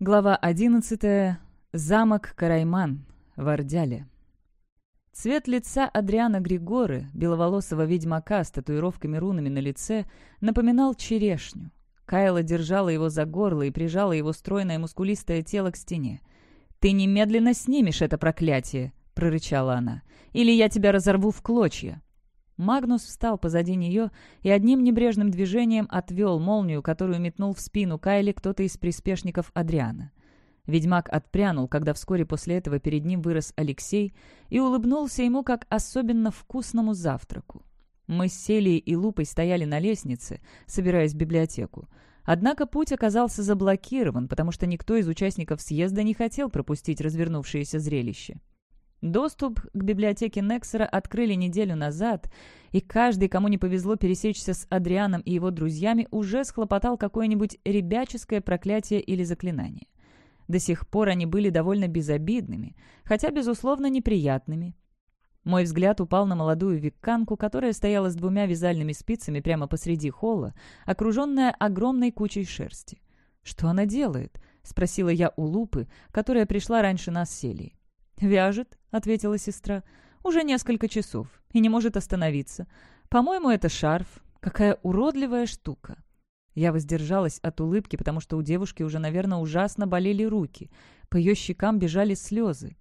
Глава 11. Замок Карайман. В Ордяле. Цвет лица Адриана Григоры, беловолосого ведьмака с татуировками-рунами на лице, напоминал черешню. Кайла держала его за горло и прижала его стройное мускулистое тело к стене. «Ты немедленно снимешь это проклятие!» — прорычала она. «Или я тебя разорву в клочья!» Магнус встал позади нее и одним небрежным движением отвел молнию, которую метнул в спину Кайли кто-то из приспешников Адриана. Ведьмак отпрянул, когда вскоре после этого перед ним вырос Алексей и улыбнулся ему как особенно вкусному завтраку. Мы с Селией и Лупой стояли на лестнице, собираясь в библиотеку. Однако путь оказался заблокирован, потому что никто из участников съезда не хотел пропустить развернувшееся зрелище. Доступ к библиотеке Нексера открыли неделю назад, и каждый, кому не повезло пересечься с Адрианом и его друзьями, уже схлопотал какое-нибудь ребяческое проклятие или заклинание. До сих пор они были довольно безобидными, хотя, безусловно, неприятными. Мой взгляд упал на молодую викканку, которая стояла с двумя вязальными спицами прямо посреди холла, окруженная огромной кучей шерсти. «Что она делает?» — спросила я у Лупы, которая пришла раньше нас с. «Вяжет», — ответила сестра. «Уже несколько часов и не может остановиться. По-моему, это шарф. Какая уродливая штука». Я воздержалась от улыбки, потому что у девушки уже, наверное, ужасно болели руки. По ее щекам бежали слезы.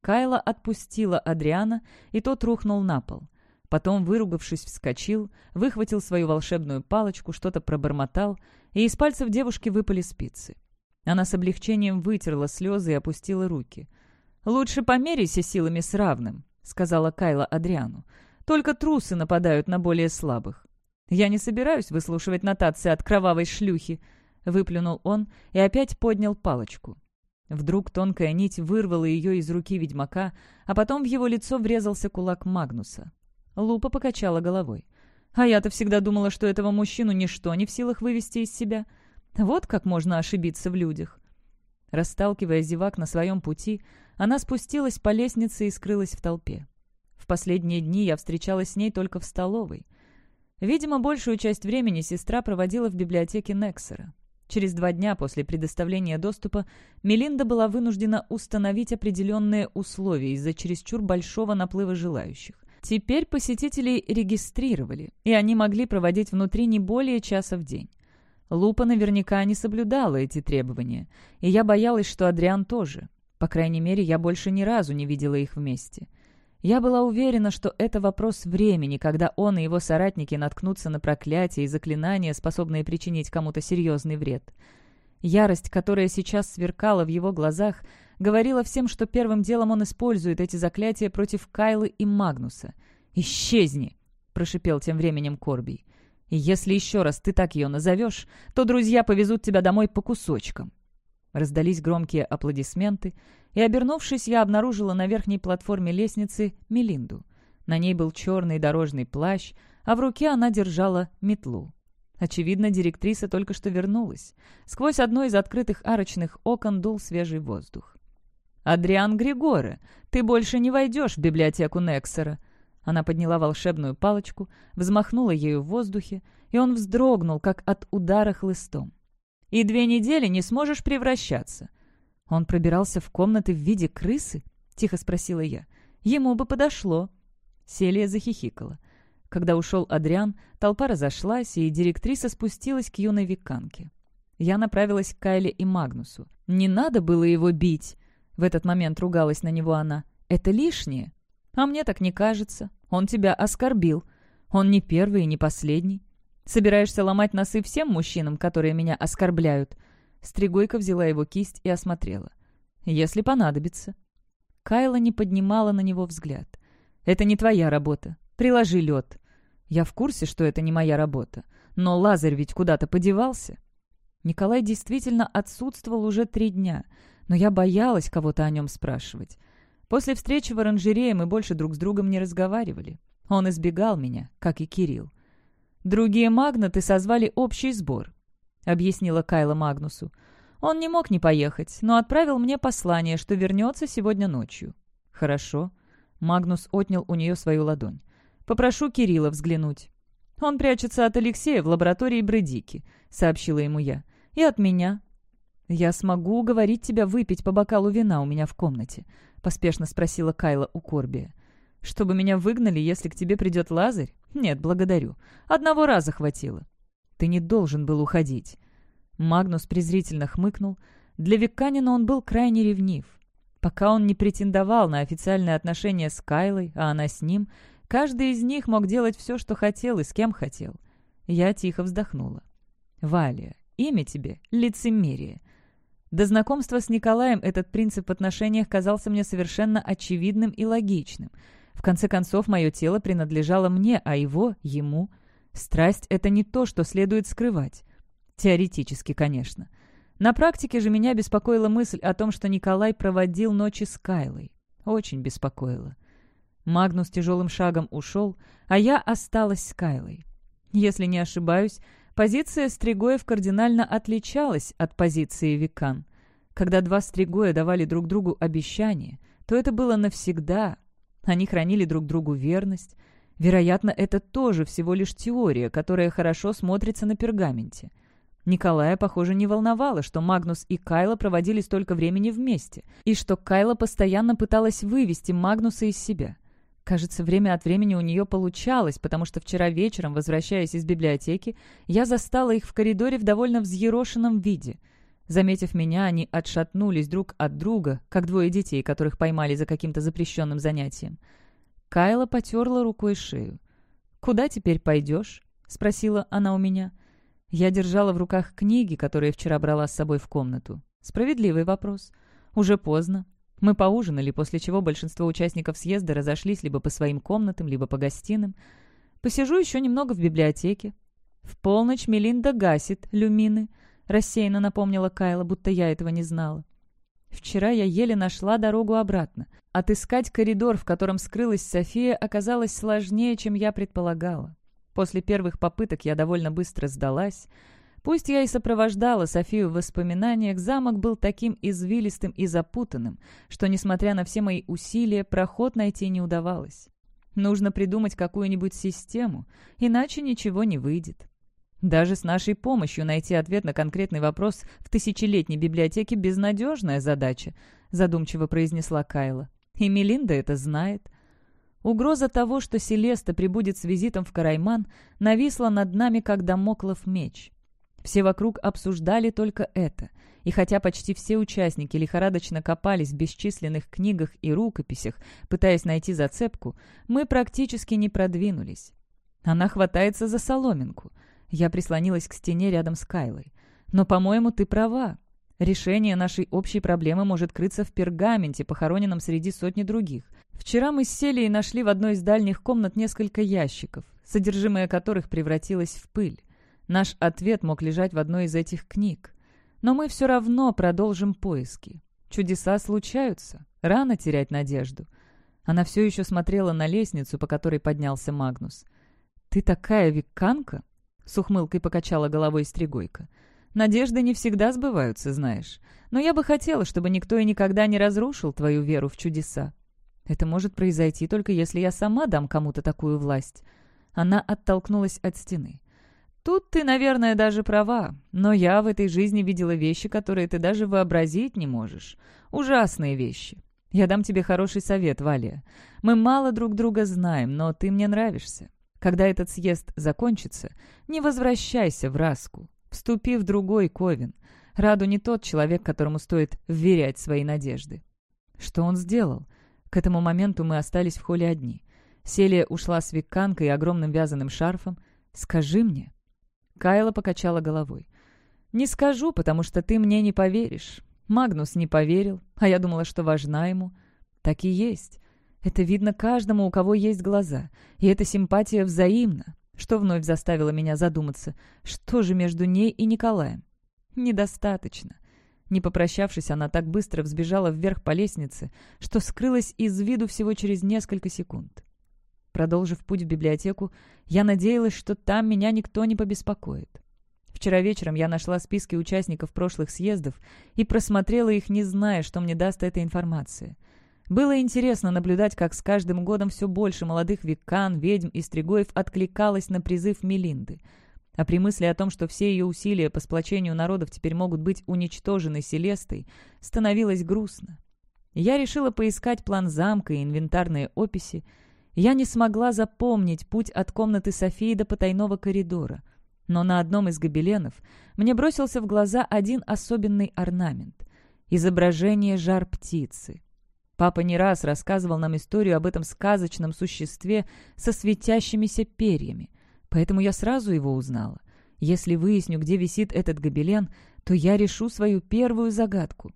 Кайла отпустила Адриана, и тот рухнул на пол. Потом, выругавшись, вскочил, выхватил свою волшебную палочку, что-то пробормотал, и из пальцев девушки выпали спицы. Она с облегчением вытерла слезы и опустила руки. «Лучше померяйся силами с равным», — сказала Кайла Адриану. «Только трусы нападают на более слабых». «Я не собираюсь выслушивать нотации от кровавой шлюхи», — выплюнул он и опять поднял палочку. Вдруг тонкая нить вырвала ее из руки ведьмака, а потом в его лицо врезался кулак Магнуса. Лупа покачала головой. «А я-то всегда думала, что этого мужчину ничто не в силах вывести из себя. Вот как можно ошибиться в людях». Расталкивая зевак на своем пути, она спустилась по лестнице и скрылась в толпе. В последние дни я встречалась с ней только в столовой. Видимо, большую часть времени сестра проводила в библиотеке Нексера. Через два дня после предоставления доступа Мелинда была вынуждена установить определенные условия из-за чересчур большого наплыва желающих. Теперь посетителей регистрировали, и они могли проводить внутри не более часа в день. Лупа наверняка не соблюдала эти требования, и я боялась, что Адриан тоже. По крайней мере, я больше ни разу не видела их вместе. Я была уверена, что это вопрос времени, когда он и его соратники наткнутся на проклятия и заклинания, способные причинить кому-то серьезный вред. Ярость, которая сейчас сверкала в его глазах, говорила всем, что первым делом он использует эти заклятия против Кайлы и Магнуса. «Исчезни!» — прошипел тем временем Корбий. «И если еще раз ты так ее назовешь, то друзья повезут тебя домой по кусочкам. Раздались громкие аплодисменты, и, обернувшись, я обнаружила на верхней платформе лестницы Мелинду. На ней был черный дорожный плащ, а в руке она держала метлу. Очевидно, директриса только что вернулась. Сквозь одно из открытых арочных окон дул свежий воздух. «Адриан Григоре, ты больше не войдешь в библиотеку Нексера!» Она подняла волшебную палочку, взмахнула ею в воздухе, и он вздрогнул, как от удара хлыстом и две недели не сможешь превращаться». «Он пробирался в комнаты в виде крысы?» — тихо спросила я. «Ему бы подошло». Селия захихикала. Когда ушел Адриан, толпа разошлась, и директриса спустилась к юной веканке. Я направилась к Кайле и Магнусу. «Не надо было его бить!» В этот момент ругалась на него она. «Это лишнее?» «А мне так не кажется. Он тебя оскорбил. Он не первый и не последний. Собираешься ломать носы всем мужчинам, которые меня оскорбляют?» Стригойка взяла его кисть и осмотрела. «Если понадобится». Кайла не поднимала на него взгляд. «Это не твоя работа. Приложи лед». «Я в курсе, что это не моя работа. Но Лазарь ведь куда-то подевался». Николай действительно отсутствовал уже три дня, но я боялась кого-то о нем спрашивать. После встречи в оранжерее мы больше друг с другом не разговаривали. Он избегал меня, как и Кирилл. «Другие магнаты созвали общий сбор», — объяснила Кайла Магнусу. «Он не мог не поехать, но отправил мне послание, что вернется сегодня ночью». «Хорошо». Магнус отнял у нее свою ладонь. «Попрошу Кирилла взглянуть». «Он прячется от Алексея в лаборатории Бредики», — сообщила ему я. «И от меня». «Я смогу уговорить тебя выпить по бокалу вина у меня в комнате?» — поспешно спросила Кайла у Корбия. «Чтобы меня выгнали, если к тебе придет Лазарь? Нет, благодарю. Одного раза хватило». «Ты не должен был уходить». Магнус презрительно хмыкнул. Для Виканина он был крайне ревнив. Пока он не претендовал на официальные отношения с Кайлой, а она с ним, каждый из них мог делать все, что хотел и с кем хотел. Я тихо вздохнула. «Валия, имя тебе — лицемерие. До знакомства с Николаем этот принцип в отношениях казался мне совершенно очевидным и логичным. В конце концов, мое тело принадлежало мне, а его — ему. Страсть — это не то, что следует скрывать. Теоретически, конечно. На практике же меня беспокоила мысль о том, что Николай проводил ночи с Кайлой. Очень беспокоила. Магнус тяжелым шагом ушел, а я осталась с Кайлой. Если не ошибаюсь, Позиция Стригоев кардинально отличалась от позиции Викан. Когда два Стригоя давали друг другу обещание, то это было навсегда. Они хранили друг другу верность. Вероятно, это тоже всего лишь теория, которая хорошо смотрится на пергаменте. Николая, похоже, не волновало, что Магнус и Кайла проводили столько времени вместе, и что Кайла постоянно пыталась вывести Магнуса из себя. Кажется, время от времени у нее получалось, потому что вчера вечером, возвращаясь из библиотеки, я застала их в коридоре в довольно взъерошенном виде. Заметив меня, они отшатнулись друг от друга, как двое детей, которых поймали за каким-то запрещенным занятием. Кайла потерла рукой шею. «Куда теперь пойдешь?» — спросила она у меня. Я держала в руках книги, которые вчера брала с собой в комнату. Справедливый вопрос. Уже поздно. Мы поужинали, после чего большинство участников съезда разошлись либо по своим комнатам, либо по гостиным. Посижу еще немного в библиотеке. В полночь Мелинда гасит люмины, рассеянно напомнила Кайла, будто я этого не знала. Вчера я еле нашла дорогу обратно. Отыскать коридор, в котором скрылась София, оказалось сложнее, чем я предполагала. После первых попыток я довольно быстро сдалась — Пусть я и сопровождала Софию в воспоминаниях, замок был таким извилистым и запутанным, что, несмотря на все мои усилия, проход найти не удавалось. Нужно придумать какую-нибудь систему, иначе ничего не выйдет. Даже с нашей помощью найти ответ на конкретный вопрос в тысячелетней библиотеке безнадежная задача, задумчиво произнесла Кайла. И Мелинда это знает. Угроза того, что Селеста прибудет с визитом в Карайман, нависла над нами, как домоклов меч. Все вокруг обсуждали только это, и хотя почти все участники лихорадочно копались в бесчисленных книгах и рукописях, пытаясь найти зацепку, мы практически не продвинулись. Она хватается за соломинку. Я прислонилась к стене рядом с Кайлой. Но, по-моему, ты права. Решение нашей общей проблемы может крыться в пергаменте, похороненном среди сотни других. Вчера мы сели и нашли в одной из дальних комнат несколько ящиков, содержимое которых превратилось в пыль. Наш ответ мог лежать в одной из этих книг. Но мы все равно продолжим поиски. Чудеса случаются. Рано терять надежду. Она все еще смотрела на лестницу, по которой поднялся Магнус. «Ты такая викканка?» — с ухмылкой покачала головой Стригойка. «Надежды не всегда сбываются, знаешь. Но я бы хотела, чтобы никто и никогда не разрушил твою веру в чудеса. Это может произойти только если я сама дам кому-то такую власть». Она оттолкнулась от стены. Тут ты, наверное, даже права, но я в этой жизни видела вещи, которые ты даже вообразить не можешь. Ужасные вещи. Я дам тебе хороший совет, Валия. Мы мало друг друга знаем, но ты мне нравишься. Когда этот съезд закончится, не возвращайся в Раску. Вступи в другой Ковен. Раду не тот человек, которому стоит вверять свои надежды. Что он сделал? К этому моменту мы остались в холле одни. Селия ушла с веканкой и огромным вязаным шарфом. «Скажи мне, Кайла покачала головой. «Не скажу, потому что ты мне не поверишь. Магнус не поверил, а я думала, что важна ему. Так и есть. Это видно каждому, у кого есть глаза. И эта симпатия взаимна, что вновь заставило меня задуматься, что же между ней и Николаем. Недостаточно. Не попрощавшись, она так быстро взбежала вверх по лестнице, что скрылась из виду всего через несколько секунд. Продолжив путь в библиотеку, я надеялась, что там меня никто не побеспокоит. Вчера вечером я нашла списки участников прошлых съездов и просмотрела их, не зная, что мне даст эта информация. Было интересно наблюдать, как с каждым годом все больше молодых векан, ведьм и стригоев откликалось на призыв Мелинды. А при мысли о том, что все ее усилия по сплочению народов теперь могут быть уничтожены Селестой, становилось грустно. Я решила поискать план замка и инвентарные описи. Я не смогла запомнить путь от комнаты Софии до потайного коридора. Но на одном из гобеленов мне бросился в глаза один особенный орнамент — изображение жар-птицы. Папа не раз рассказывал нам историю об этом сказочном существе со светящимися перьями, поэтому я сразу его узнала. Если выясню, где висит этот гобелен, то я решу свою первую загадку.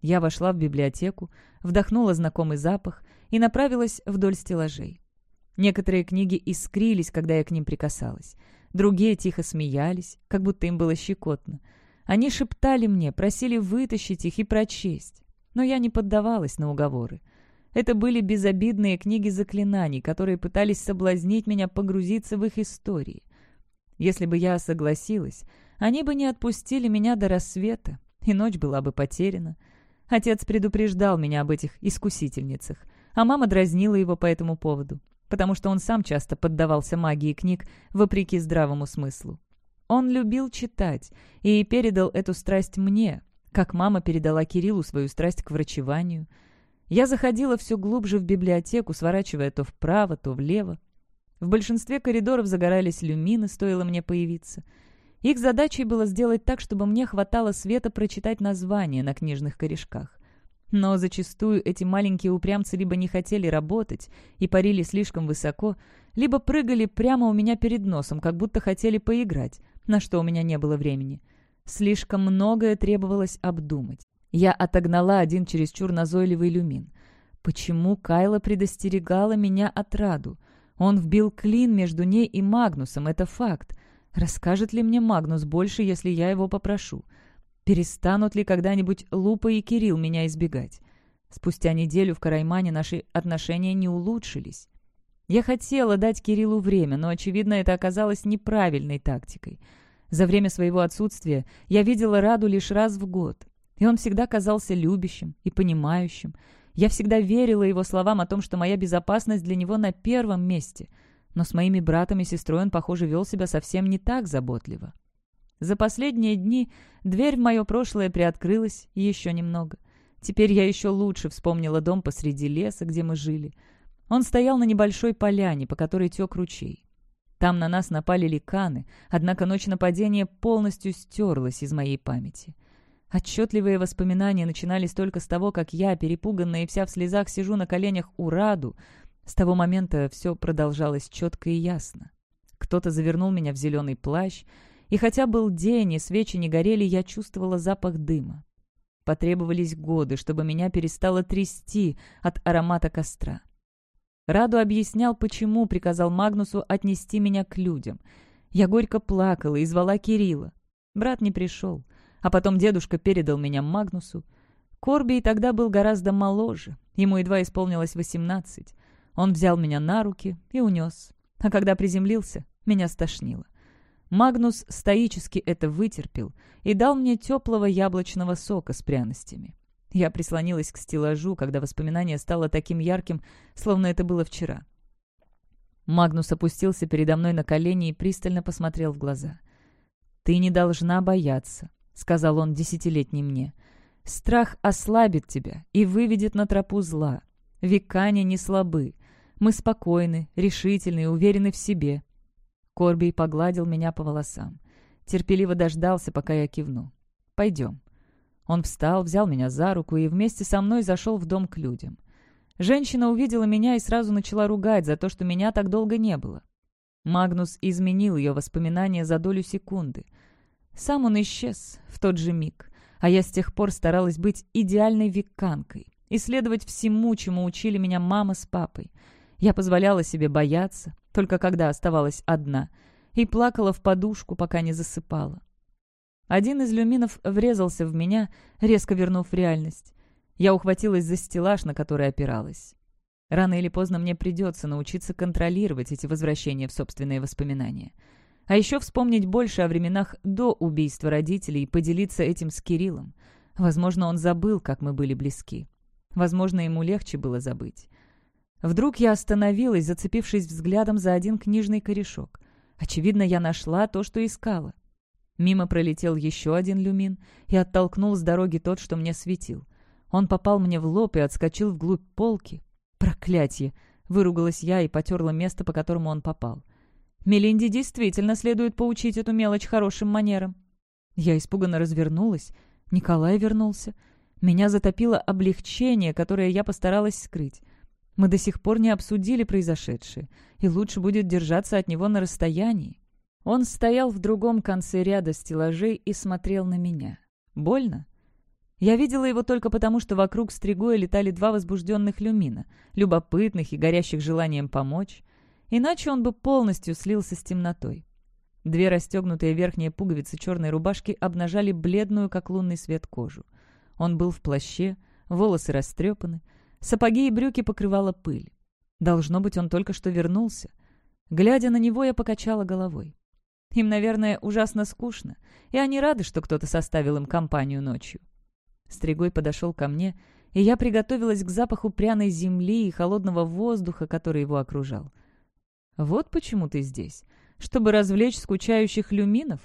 Я вошла в библиотеку, вдохнула знакомый запах и направилась вдоль стеллажей. Некоторые книги искрились, когда я к ним прикасалась. Другие тихо смеялись, как будто им было щекотно. Они шептали мне, просили вытащить их и прочесть. Но я не поддавалась на уговоры. Это были безобидные книги заклинаний, которые пытались соблазнить меня погрузиться в их истории. Если бы я согласилась, они бы не отпустили меня до рассвета, и ночь была бы потеряна. Отец предупреждал меня об этих искусительницах, а мама дразнила его по этому поводу, потому что он сам часто поддавался магии книг вопреки здравому смыслу. Он любил читать и передал эту страсть мне, как мама передала Кириллу свою страсть к врачеванию. Я заходила все глубже в библиотеку, сворачивая то вправо, то влево. В большинстве коридоров загорались люмины, стоило мне появиться — их задачей было сделать так, чтобы мне хватало света прочитать названия на книжных корешках. Но зачастую эти маленькие упрямцы либо не хотели работать и парили слишком высоко, либо прыгали прямо у меня перед носом, как будто хотели поиграть, на что у меня не было времени. Слишком многое требовалось обдумать. Я отогнала один чересчур назойливый люмин. Почему Кайла предостерегала меня от Раду? Он вбил клин между ней и Магнусом, это факт. Расскажет ли мне Магнус больше, если я его попрошу? Перестанут ли когда-нибудь Лупа и Кирилл меня избегать? Спустя неделю в Караймане наши отношения не улучшились. Я хотела дать Кириллу время, но, очевидно, это оказалось неправильной тактикой. За время своего отсутствия я видела Раду лишь раз в год, и он всегда казался любящим и понимающим. Я всегда верила его словам о том, что моя безопасность для него на первом месте — но с моими братом и сестрой он, похоже, вел себя совсем не так заботливо. За последние дни дверь в мое прошлое приоткрылась еще немного. Теперь я еще лучше вспомнила дом посреди леса, где мы жили. Он стоял на небольшой поляне, по которой тек ручей. Там на нас напали ликаны, однако ночь нападения полностью стерлась из моей памяти. Отчетливые воспоминания начинались только с того, как я, перепуганная и вся в слезах, сижу на коленях у Раду, с того момента все продолжалось четко и ясно. Кто-то завернул меня в зеленый плащ, и хотя был день и свечи не горели, я чувствовала запах дыма. Потребовались годы, чтобы меня перестало трясти от аромата костра. Раду объяснял, почему приказал Магнусу отнести меня к людям. Я горько плакала и звала Кирилла. Брат не пришел, а потом дедушка передал меня Магнусу. Корбий тогда был гораздо моложе, ему едва исполнилось восемнадцать. Он взял меня на руки и унес. А когда приземлился, меня стошнило. Магнус стоически это вытерпел и дал мне теплого яблочного сока с пряностями. Я прислонилась к стеллажу, когда воспоминание стало таким ярким, словно это было вчера. Магнус опустился передо мной на колени и пристально посмотрел в глаза. «Ты не должна бояться», — сказал он десятилетней мне. «Страх ослабит тебя и выведет на тропу зла. Векане не слабы. Мы спокойны, решительны и уверены в себе». Корби погладил меня по волосам. Терпеливо дождался, пока я кивну. «Пойдем». Он встал, взял меня за руку и вместе со мной зашел в дом к людям. Женщина увидела меня и сразу начала ругать за то, что меня так долго не было. Магнус изменил ее воспоминания за долю секунды. Сам он исчез в тот же миг, а я с тех пор старалась быть идеальной веканкой, исследовать всему, чему учили меня мама с папой — я позволяла себе бояться, только когда оставалась одна, и плакала в подушку, пока не засыпала. Один из люминов врезался в меня, резко вернув реальность. Я ухватилась за стеллаж, на который опиралась. Рано или поздно мне придется научиться контролировать эти возвращения в собственные воспоминания. А еще вспомнить больше о временах до убийства родителей и поделиться этим с Кириллом. Возможно, он забыл, как мы были близки. Возможно, ему легче было забыть. Вдруг я остановилась, зацепившись взглядом за один книжный корешок. Очевидно, я нашла то, что искала. Мимо пролетел еще один люмин и оттолкнул с дороги тот, что мне светил. Он попал мне в лоб и отскочил вглубь полки. «Проклятье!» — выругалась я и потерла место, по которому он попал. «Мелинде действительно следует поучить эту мелочь хорошим манерам». Я испуганно развернулась. Николай вернулся. Меня затопило облегчение, которое я постаралась скрыть. Мы до сих пор не обсудили произошедшее, и лучше будет держаться от него на расстоянии. Он стоял в другом конце ряда стеллажей и смотрел на меня. Больно? Я видела его только потому, что вокруг стригоя летали два возбужденных люмина, любопытных и горящих желанием помочь. Иначе он бы полностью слился с темнотой. Две расстегнутые верхние пуговицы черной рубашки обнажали бледную, как лунный свет, кожу. Он был в плаще, волосы растрепаны, сапоги и брюки покрывала пыль. Должно быть, он только что вернулся. Глядя на него, я покачала головой. Им, наверное, ужасно скучно, и они рады, что кто-то составил им компанию ночью. Стригой подошел ко мне, и я приготовилась к запаху пряной земли и холодного воздуха, который его окружал. «Вот почему ты здесь. Чтобы развлечь скучающих люминов?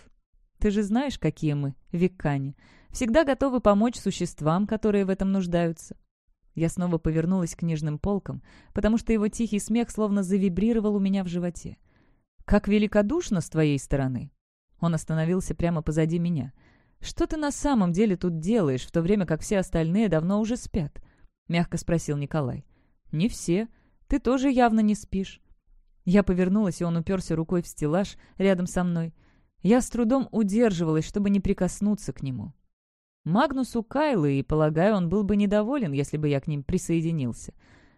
Ты же знаешь, какие мы, векане. Всегда готовы помочь существам, которые в этом нуждаются». Я снова повернулась к книжным полкам, потому что его тихий смех словно завибрировал у меня в животе. «Как великодушно с твоей стороны!» Он остановился прямо позади меня. «Что ты на самом деле тут делаешь, в то время как все остальные давно уже спят?» — мягко спросил Николай. «Не все. Ты тоже явно не спишь». Я повернулась, и он уперся рукой в стеллаж рядом со мной. Я с трудом удерживалась, чтобы не прикоснуться к нему. Магнусу Кайлы, и, полагаю, он был бы недоволен, если бы я к ним присоединился.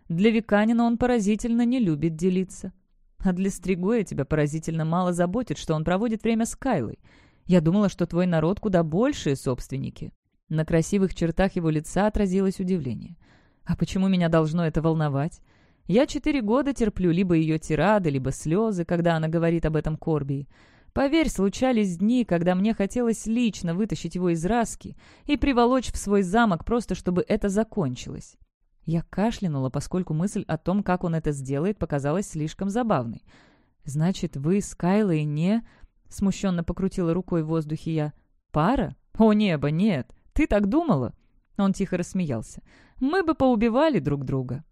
Для Виканина он поразительно не любит делиться. А для Стригоя тебя поразительно мало заботит, что он проводит время с Кайлой. Я думала, что твой народ куда большие собственники». На красивых чертах его лица отразилось удивление. «А почему меня должно это волновать? Я четыре года терплю либо ее тирады, либо слезы, когда она говорит об этом Корбии. Поверь, случались дни, когда мне хотелось лично вытащить его из раски и приволочь в свой замок просто, чтобы это закончилось. Я кашлянула, поскольку мысль о том, как он это сделает, показалась слишком забавной. «Значит, вы с Кайлой не...» — смущенно покрутила рукой в воздухе я. «Пара? О, небо, нет! Ты так думала?» Он тихо рассмеялся. «Мы бы поубивали друг друга».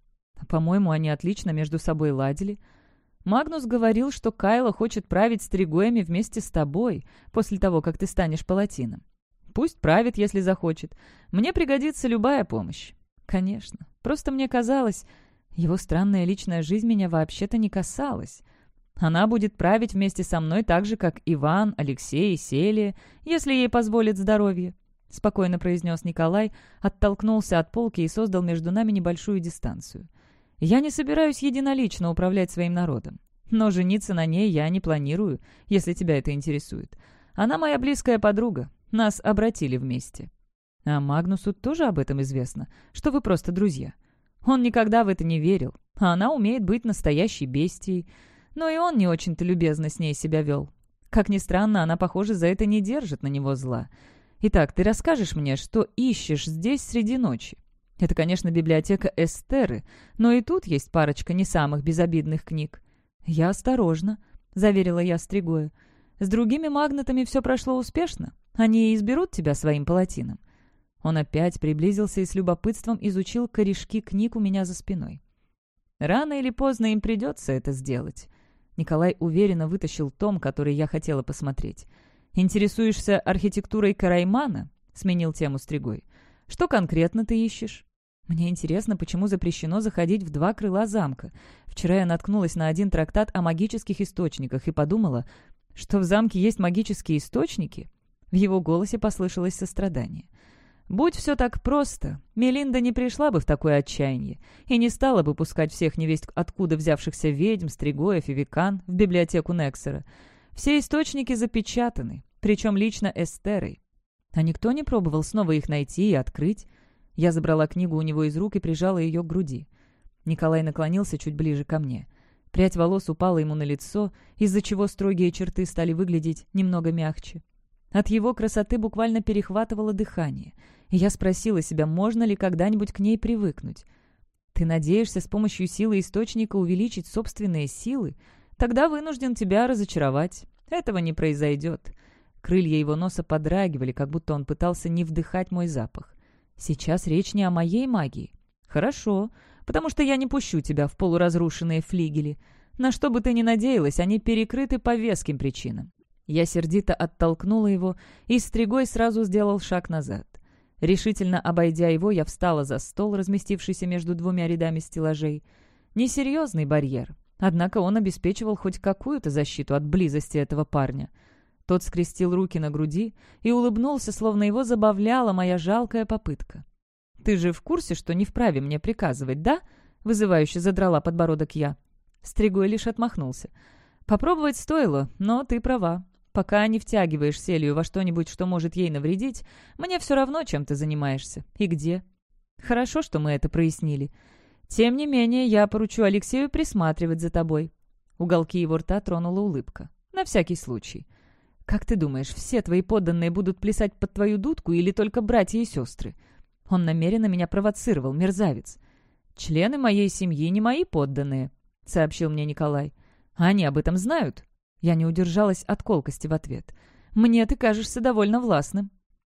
По-моему, они отлично между собой ладили. Магнус говорил, что Кайла хочет править стригоями вместе с тобой, после того, как ты станешь палатином. Пусть правит, если захочет. Мне пригодится любая помощь. Конечно. Просто мне казалось, его странная личная жизнь меня вообще-то не касалась. Она будет править вместе со мной так же, как Иван, Алексей и Селия, если ей позволит здоровье», — спокойно произнес Николай, оттолкнулся от полки и создал между нами небольшую дистанцию. «Я не собираюсь единолично управлять своим народом, но жениться на ней я не планирую, если тебя это интересует. Она моя близкая подруга, нас обратили вместе». «А Магнусу тоже об этом известно, что вы просто друзья?» Он никогда в это не верил, а она умеет быть настоящей бестией. Но и он не очень-то любезно с ней себя вел. Как ни странно, она, похоже, за это не держит на него зла. Итак, ты расскажешь мне, что ищешь здесь среди ночи? Это, конечно, библиотека Эстеры, но и тут есть парочка не самых безобидных книг. «Я осторожно», — заверила я Стригоя. «С другими магнатами все прошло успешно. Они изберут тебя своим палатином. Он опять приблизился и с любопытством изучил корешки книг у меня за спиной. «Рано или поздно им придется это сделать». Николай уверенно вытащил том, который я хотела посмотреть. «Интересуешься архитектурой Караймана?» — сменил тему Стригой. «Что конкретно ты ищешь?» «Мне интересно, почему запрещено заходить в два крыла замка. Вчера я наткнулась на один трактат о магических источниках и подумала, что в замке есть магические источники?» В его голосе послышалось сострадание. Будь все так просто, Мелинда не пришла бы в такое отчаяние и не стала бы пускать всех невесть откуда взявшихся ведьм, стригоев и векан в библиотеку Нексера. Все источники запечатаны, причем лично Эстерой. А никто не пробовал снова их найти и открыть. Я забрала книгу у него из рук и прижала ее к груди. Николай наклонился чуть ближе ко мне. Прядь волос упала ему на лицо, из-за чего строгие черты стали выглядеть немного мягче. От его красоты буквально перехватывало дыхание — и я спросила себя, можно ли когда-нибудь к ней привыкнуть. «Ты надеешься с помощью силы источника увеличить собственные силы?» — Тогда вынужден тебя разочаровать. Этого не произойдет». Крылья его носа подрагивали, как будто он пытался не вдыхать мой запах. «Сейчас речь не о моей магии». «Хорошо, потому что я не пущу тебя в полуразрушенные флигели. На что бы ты ни надеялась, они перекрыты по веским причинам». Я сердито оттолкнула его и стригой сразу сделал шаг назад. Решительно обойдя его, я встала за стол, разместившийся между двумя рядами стеллажей. Несерьезный барьер, однако он обеспечивал хоть какую-то защиту от близости этого парня. Тот скрестил руки на груди и улыбнулся, словно его забавляла моя жалкая попытка. «Ты же в курсе, что не вправе мне приказывать, да?» — вызывающе задрала подбородок я. Стригой лишь отмахнулся. «Попробовать стоило, но ты права. Пока не втягиваешь Селию во что-нибудь, что может ей навредить, мне все равно, чем ты занимаешься и где. Хорошо, что мы это прояснили. Тем не менее, я поручу Алексею присматривать за тобой». Уголки его рта тронула улыбка. «На всякий случай. Как ты думаешь, все твои подданные будут плясать под твою дудку или только братья и сестры?» Он намеренно меня провоцировал, мерзавец. «Члены моей семьи не мои подданные», — сообщил мне Николай. «Они об этом знают?» Я не удержалась от колкости в ответ. «Мне ты кажешься довольно властным.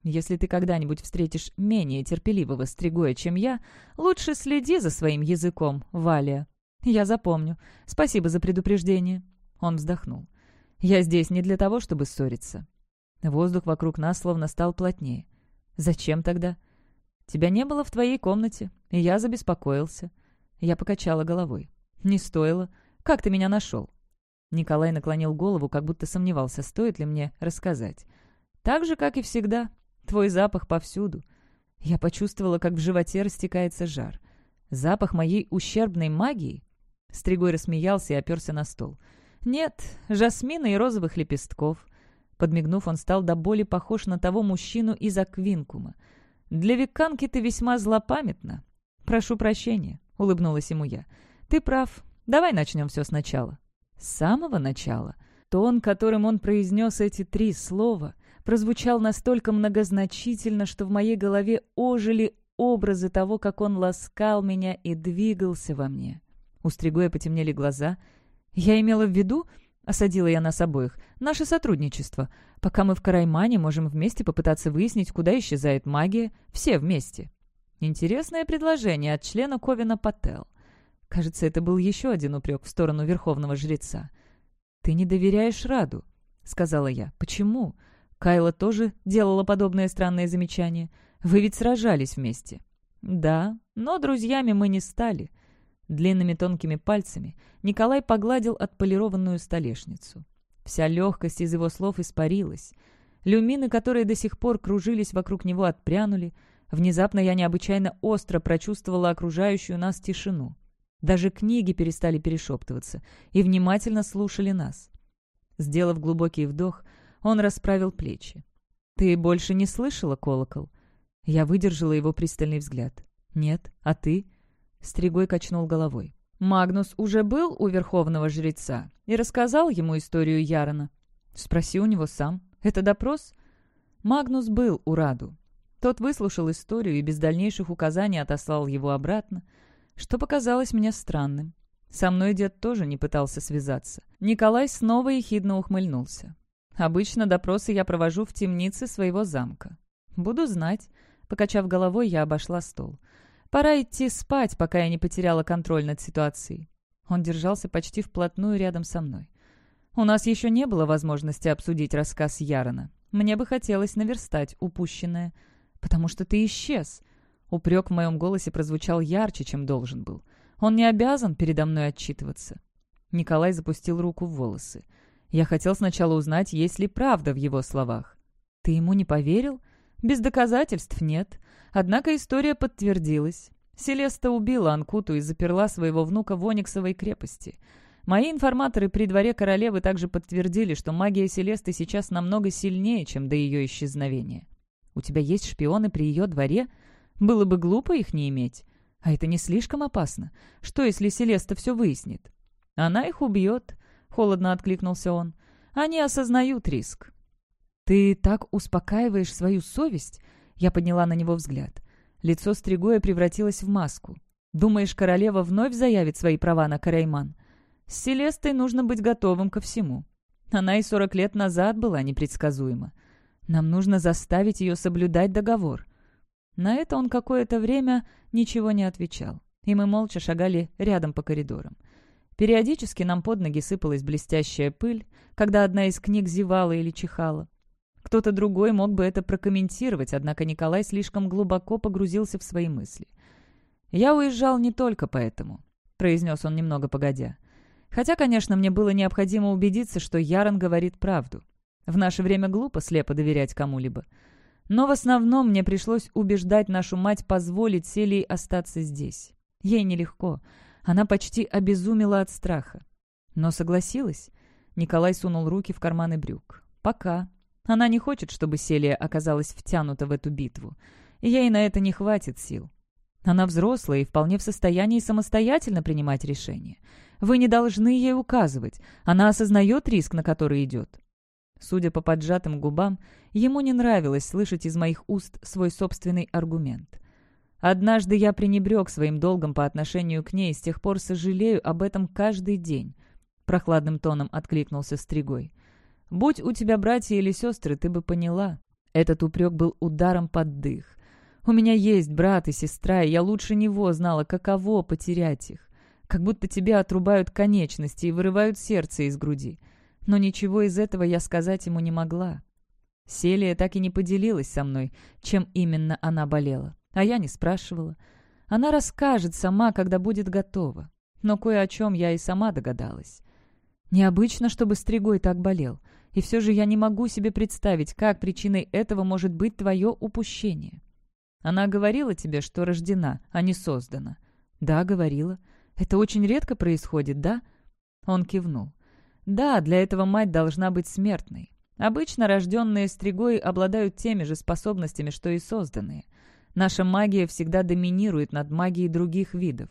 Если ты когда-нибудь встретишь менее терпеливого стригоя, чем я, лучше следи за своим языком, Валия. Я запомню. Спасибо за предупреждение». Он вздохнул. «Я здесь не для того, чтобы ссориться». Воздух вокруг нас словно стал плотнее. «Зачем тогда?» Тебя не было в твоей комнате, и я забеспокоился». Я покачала головой. «Не стоило. Как ты меня нашел?» Николай наклонил голову, как будто сомневался, стоит ли мне рассказать. «Так же, как и всегда. Твой запах повсюду». Я почувствовала, как в животе растекается жар. «Запах моей ущербной магии?» Стригой рассмеялся и оперся на стол. «Нет, жасмина и розовых лепестков». Подмигнув, он стал до боли похож на того мужчину из Аквинкума — «Для веканки ты весьма злопамятна». «Прошу прощения», — улыбнулась ему я. «Ты прав. Давай начнем все сначала». С самого начала. Тон, которым он произнес эти три слова, прозвучал настолько многозначительно, что в моей голове ожили образы того, как он ласкал меня и двигался во мне. У потемнели глаза. Я имела в виду, Осадила я нас обоих. «Наше сотрудничество. Пока мы в Караймане, можем вместе попытаться выяснить, куда исчезает магия. Все вместе». Интересное предложение от члена Ковина Пател. Кажется, это был еще один упрек в сторону верховного жреца. «Ты не доверяешь Раду», — сказала я. «Почему?» Кайла тоже делала подобное странное замечание. «Вы ведь сражались вместе». «Да, но друзьями мы не стали». Длинными тонкими пальцами Николай погладил отполированную столешницу. Вся легкость из его слов испарилась. Люмины, которые до сих пор кружились вокруг него, отпрянули. Внезапно я необычайно остро прочувствовала окружающую нас тишину. Даже книги перестали перешептываться и внимательно слушали нас. Сделав глубокий вдох, он расправил плечи. «Ты больше не слышала колокол?» Я выдержала его пристальный взгляд. «Нет, а ты?» Стригой качнул головой. «Магнус уже был у верховного жреца и рассказал ему историю Ярона. Спроси у него сам. Это допрос?» Магнус был у Раду. Тот выслушал историю и без дальнейших указаний отослал его обратно, что показалось мне странным. Со мной дед тоже не пытался связаться. Николай снова ехидно ухмыльнулся. «Обычно допросы я провожу в темнице своего замка. Буду знать». Покачав головой, я обошла стол. Пора идти спать, пока я не потеряла контроль над ситуацией. Он держался почти вплотную рядом со мной. У нас еще не было возможности обсудить рассказ Ярона. Мне бы хотелось наверстать упущенное. Потому что ты исчез. Упрек в моем голосе прозвучал ярче, чем должен был. Он не обязан передо мной отчитываться. Николай запустил руку в волосы. Я хотел сначала узнать, есть ли правда в его словах. «Ты ему не поверил?» «Без доказательств нет. Однако история подтвердилась. Селеста убила Анкуту и заперла своего внука в Ониксовой крепости. Мои информаторы при дворе королевы также подтвердили, что магия Селесты сейчас намного сильнее, чем до ее исчезновения. У тебя есть шпионы при ее дворе? Было бы глупо их не иметь. А это не слишком опасно. Что, если Селеста все выяснит? Она их убьет, — холодно откликнулся он. Они осознают риск. Ты так успокаиваешь свою совесть? Я подняла на него взгляд. Лицо Стригоя превратилось в маску. «Думаешь, королева вновь заявит свои права на Карайман?» С Селестой нужно быть готовым ко всему. Она и сорок лет назад была непредсказуема. Нам нужно заставить ее соблюдать договор». На это он какое-то время ничего не отвечал, и мы молча шагали рядом по коридорам. Периодически нам под ноги сыпалась блестящая пыль, когда одна из книг зевала или чихала. Кто-то другой мог бы это прокомментировать, однако Николай слишком глубоко погрузился в свои мысли. «Я уезжал не только поэтому», — произнес он немного погодя. «Хотя, конечно, мне было необходимо убедиться, что Ярон говорит правду. В наше время глупо слепо доверять кому-либо. Но в основном мне пришлось убеждать нашу мать позволить Селии остаться здесь. Ей нелегко. Она почти обезумела от страха. Но согласилась. Николай сунул руки в карманы брюк. «Пока. Она не хочет, чтобы Селия оказалась втянута в эту битву. Ей на это не хватит сил. Она взрослая и вполне в состоянии самостоятельно принимать решения. Вы не должны ей указывать. Она осознает риск, на который идет. Судя по поджатым губам, ему не нравилось слышать из моих уст свой собственный аргумент. Однажды я пренебрег своим долгом по отношению к ней, и с тех пор сожалею об этом каждый день. Прохладным тоном откликнулся Стригой. «Будь у тебя братья или сестры, ты бы поняла». Этот упрек был ударом под дых. «У меня есть брат и сестра, и я лучше него знала, каково потерять их. Как будто тебе отрубают конечности и вырывают сердце из груди но ничего из этого я сказать ему не могла. Селия так и не поделилась со мной, чем именно она болела, а я не спрашивала. Она расскажет сама, когда будет готова, но кое о чем я и сама догадалась. Необычно, чтобы Стригой так болел, и все же я не могу себе представить, как причиной этого может быть твое упущение. Она говорила тебе, что рождена, а не создана. Да, говорила. Это очень редко происходит, да? Он кивнул. Да, для этого мать должна быть смертной. Обычно рожденные стригой обладают теми же способностями, что и созданные. Наша магия всегда доминирует над магией других видов.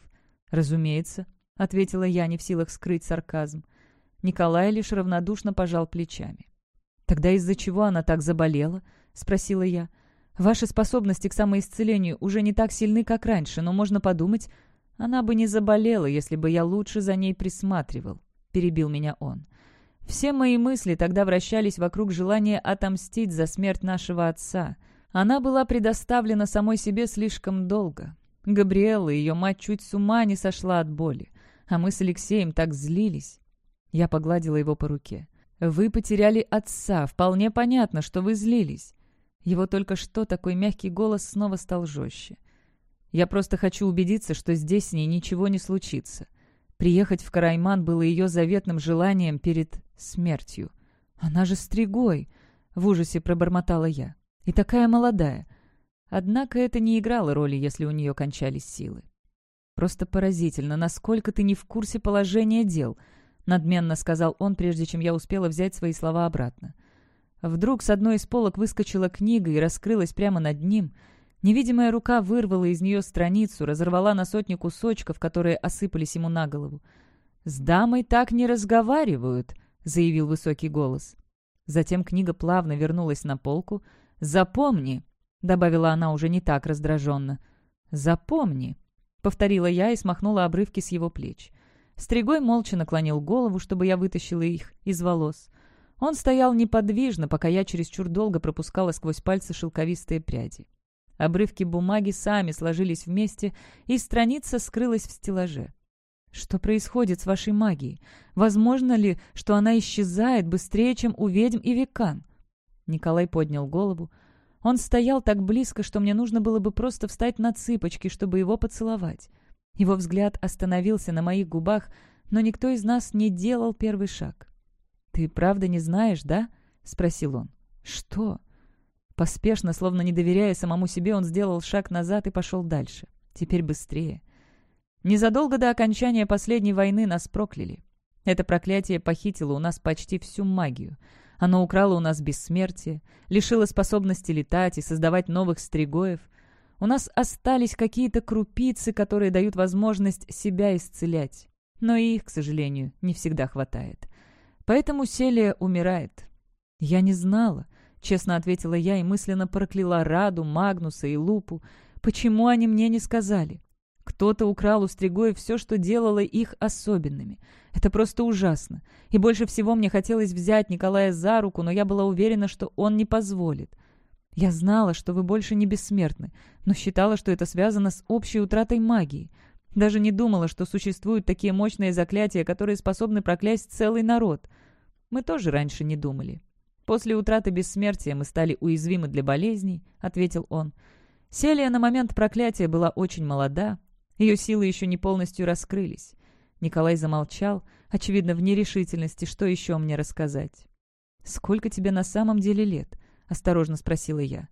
«Разумеется», — ответила я, не в силах скрыть сарказм. Николай лишь равнодушно пожал плечами. «Тогда из-за чего она так заболела?» — спросила я. «Ваши способности к самоисцелению уже не так сильны, как раньше, но можно подумать, она бы не заболела, если бы я лучше за ней присматривал перебил меня он. Все мои мысли тогда вращались вокруг желания отомстить за смерть нашего отца. Она была предоставлена самой себе слишком долго. Габриэла, ее мать, чуть с ума не сошла от боли. А мы с Алексеем так злились. Я погладила его по руке. «Вы потеряли отца. Вполне понятно, что вы злились». Его только что такой мягкий голос снова стал жестче. «Я просто хочу убедиться, что здесь с ней ничего не случится. Приехать в Карайман было ее заветным желанием перед смертью. «Она же стригой!» — в ужасе пробормотала я. «И такая молодая!» Однако это не играло роли, если у нее кончались силы. «Просто поразительно, насколько ты не в курсе положения дел», — надменно сказал он, прежде чем я успела взять свои слова обратно. Вдруг с одной из полок выскочила книга и раскрылась прямо над ним — Невидимая рука вырвала из нее страницу, разорвала на сотни кусочков, которые осыпались ему на голову. «С дамой так не разговаривают», — заявил высокий голос. Затем книга плавно вернулась на полку. «Запомни», — добавила она уже не так раздраженно. «Запомни», — повторила я и смахнула обрывки с его плеч. Стригой молча наклонил голову, чтобы я вытащила их из волос. Он стоял неподвижно, пока я чересчур долго пропускала сквозь пальцы шелковистые пряди. Обрывки бумаги сами сложились вместе, и страница скрылась в стеллаже. Что происходит с вашей магией? Возможно ли, что она исчезает быстрее, чем у ведьм и векан? Николай поднял голову. Он стоял так близко, что мне нужно было бы просто встать на цыпочки, чтобы его поцеловать. Его взгляд остановился на моих губах, но никто из нас не делал первый шаг. «Ты правда не знаешь, да?» — спросил он. «Что?» Поспешно, словно не доверяя самому себе, он сделал шаг назад и пошел дальше. Теперь быстрее. Незадолго до окончания последней войны нас прокляли. Это проклятие похитило у нас почти всю магию. Оно украло у нас бессмертие, лишило способности летать и создавать новых стригоев. У нас остались какие-то крупицы, которые дают возможность себя исцелять. Но и их, к сожалению, не всегда хватает. Поэтому Селия умирает. Я не знала, Честно ответила я и мысленно прокляла Раду, Магнуса и Лупу. Почему они мне не сказали? Кто-то украл у Стригоев все, что делало их особенными. Это просто ужасно. И больше всего мне хотелось взять Николая за руку, но я была уверена, что он не позволит. Я знала, что вы больше не бессмертны, но считала, что это связано с общей утратой магии. Даже не думала, что существуют такие мощные заклятия, которые способны проклясть целый народ. Мы тоже раньше не думали. После утраты бессмертия мы стали уязвимы для болезней, — ответил он. Селия на момент проклятия была очень молода, ее силы еще не полностью раскрылись. Николай замолчал, очевидно, в нерешительности, что еще мне рассказать. «Сколько тебе на самом деле лет?» — осторожно спросила я.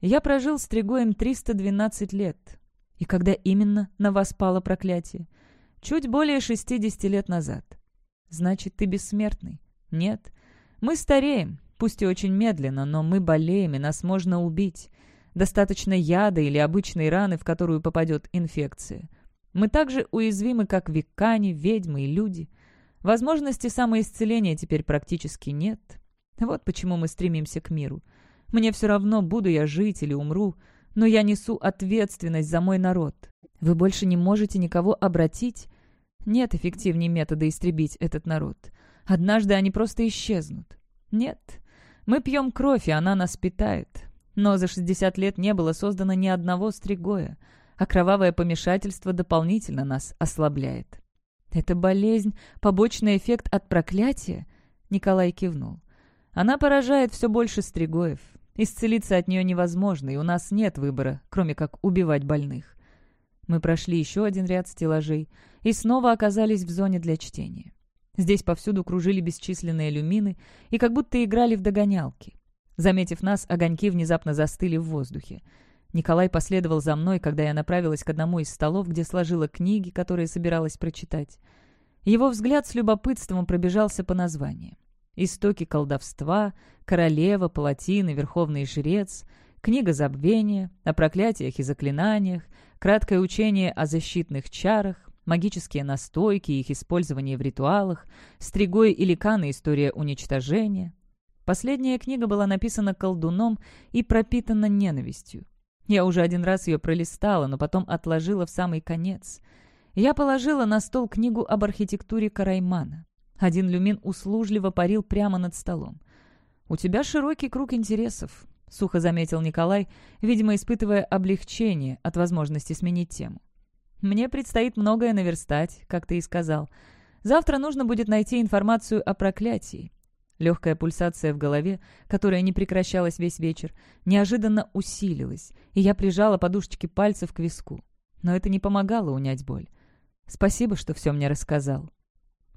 «Я прожил с Тригоем 312 лет. И когда именно на вас пало проклятие? Чуть более 60 лет назад. Значит, ты бессмертный? Нет. Мы стареем, пусть и очень медленно, но мы болеем, и нас можно убить. Достаточно яда или обычной раны, в которую попадет инфекция. Мы также уязвимы, как векане, ведьмы и люди. Возможности самоисцеления теперь практически нет. Вот почему мы стремимся к миру. Мне все равно, буду я жить или умру, но я несу ответственность за мой народ. Вы больше не можете никого обратить? Нет эффективнее метода истребить этот народ. Однажды они просто исчезнут. Нет. Мы пьем кровь, и она нас питает. Но за 60 лет не было создано ни одного стригоя, а кровавое помешательство дополнительно нас ослабляет. «Это болезнь, побочный эффект от проклятия?» Николай кивнул. «Она поражает все больше стригоев. Исцелиться от нее невозможно, и у нас нет выбора, кроме как убивать больных». Мы прошли еще один ряд стеллажей и снова оказались в зоне для чтения. Здесь повсюду кружили бесчисленные люмины и как будто играли в догонялки. Заметив нас, огоньки внезапно застыли в воздухе. Николай последовал за мной, когда я направилась к одному из столов, где сложила книги, которые собиралась прочитать. Его взгляд с любопытством пробежался по названиям. «Истоки колдовства», «Королева», «Палатины», «Верховный жрец», «Книга забвения», «О проклятиях и заклинаниях», «Краткое учение о защитных чарах», «Магические настойки и их использование в ритуалах», «Стригой и ликаны. История уничтожения», Последняя книга была написана колдуном и пропитана ненавистью. Я уже один раз ее пролистала, но потом отложила в самый конец. Я положила на стол книгу об архитектуре Караймана. Один люмин услужливо парил прямо над столом. «У тебя широкий круг интересов», — сухо заметил Николай, видимо, испытывая облегчение от возможности сменить тему. «Мне предстоит многое наверстать, как ты и сказал. Завтра нужно будет найти информацию о проклятии. Легкая пульсация в голове, которая не прекращалась весь вечер, неожиданно усилилась, и я прижала подушечки пальцев к виску. Но это не помогало унять боль. Спасибо, что все мне рассказал.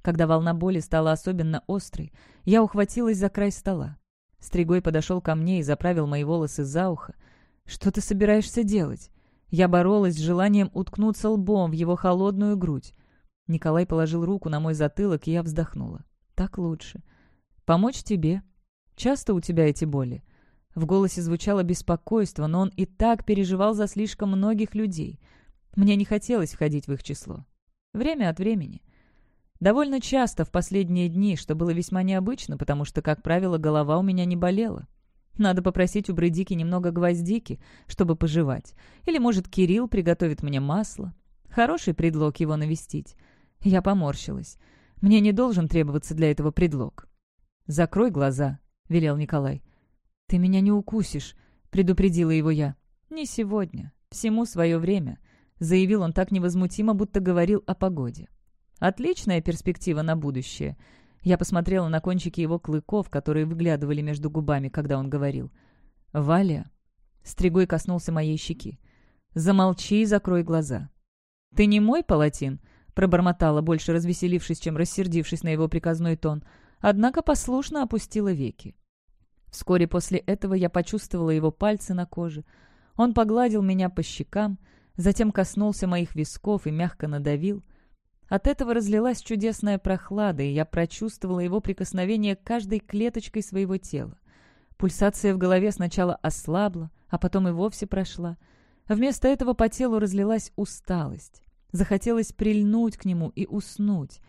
Когда волна боли стала особенно острой, я ухватилась за край стола. Стригой подошел ко мне и заправил мои волосы за ухо. «Что ты собираешься делать?» Я боролась с желанием уткнуться лбом в его холодную грудь. Николай положил руку на мой затылок, и я вздохнула. «Так лучше». Помочь тебе? Часто у тебя эти боли?» В голосе звучало беспокойство, но он и так переживал за слишком многих людей. Мне не хотелось входить в их число. Время от времени. Довольно часто в последние дни, что было весьма необычно, потому что, как правило, голова у меня не болела. Надо попросить у Бредики немного гвоздики, чтобы пожевать. Или, может, Кирилл приготовит мне масло. Хороший предлог его навестить. Я поморщилась. Мне не должен требоваться для этого предлог. «Закрой глаза», — велел Николай. «Ты меня не укусишь», — предупредила его я. «Не сегодня. Всему свое время», — заявил он так невозмутимо, будто говорил о погоде. «Отличная перспектива на будущее». Я посмотрела на кончики его клыков, которые выглядывали между губами, когда он говорил. «Валя...» Стригой коснулся моей щеки. «Замолчи и закрой глаза». «Ты не мой палатин?» пробормотала, больше развеселившись, чем рассердившись на его приказной тон — однако послушно опустила веки. Вскоре после этого я почувствовала его пальцы на коже. Он погладил меня по щекам, затем коснулся моих висков и мягко надавил. От этого разлилась чудесная прохлада, и я прочувствовала его прикосновение каждой клеточкой своего тела. Пульсация в голове сначала ослабла, а потом и вовсе прошла. Вместо этого по телу разлилась усталость. Захотелось прильнуть к нему и уснуть.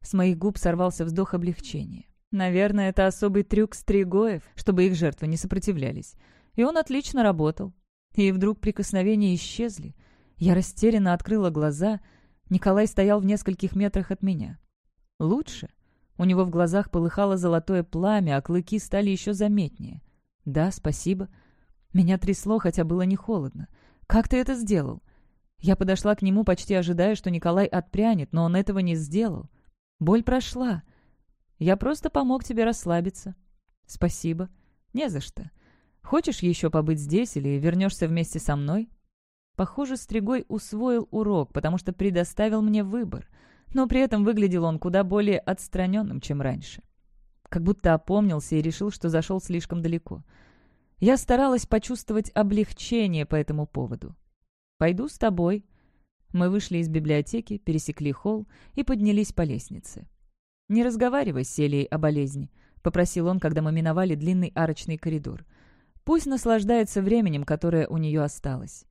С моих губ сорвался вздох облегчения. Наверное, это особый трюк стригоев, чтобы их жертвы не сопротивлялись. И он отлично работал. И вдруг прикосновения исчезли. Я растерянно открыла глаза. Николай стоял в нескольких метрах от меня. «Лучше?» У него в глазах полыхало золотое пламя, а клыки стали еще заметнее. «Да, спасибо». Меня трясло, хотя было не холодно. «Как ты это сделал?» Я подошла к нему, почти ожидая, что Николай отпрянет, но он этого не сделал. Боль прошла. Я просто помог тебе расслабиться. Спасибо. Не за что. Хочешь еще побыть здесь или вернешься вместе со мной? Похоже, Стригой усвоил урок, потому что предоставил мне выбор, но при этом выглядел он куда более отстраненным, чем раньше. Как будто опомнился и решил, что зашел слишком далеко. Я старалась почувствовать облегчение по этому поводу. «Пойду с тобой». Мы вышли из библиотеки, пересекли холл и поднялись по лестнице. «Не разговаривай с Селией о болезни», — попросил он, когда мы миновали длинный арочный коридор. «Пусть наслаждается временем, которое у нее осталось».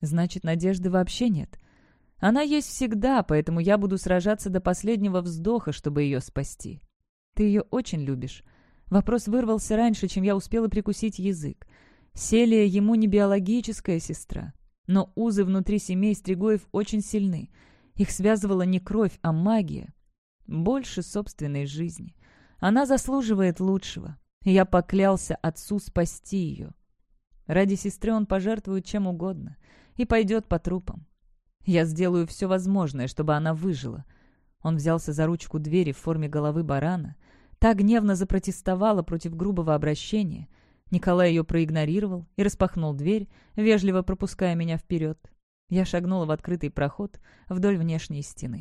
«Значит, надежды вообще нет?» «Она есть всегда, поэтому я буду сражаться до последнего вздоха, чтобы ее спасти». «Ты ее очень любишь». Вопрос вырвался раньше, чем я успела прикусить язык. Селия ему не биологическая сестра. Но узы внутри семей Стригоев очень сильны. Их связывала не кровь, а магия. Больше собственной жизни. Она заслуживает лучшего. я поклялся отцу спасти ее. Ради сестры он пожертвует чем угодно и пойдет по трупам. Я сделаю все возможное, чтобы она выжила. Он взялся за ручку двери в форме головы барана. так гневно запротестовала против грубого обращения — Николай ее проигнорировал и распахнул дверь, вежливо пропуская меня вперед. Я шагнула в открытый проход вдоль внешней стены.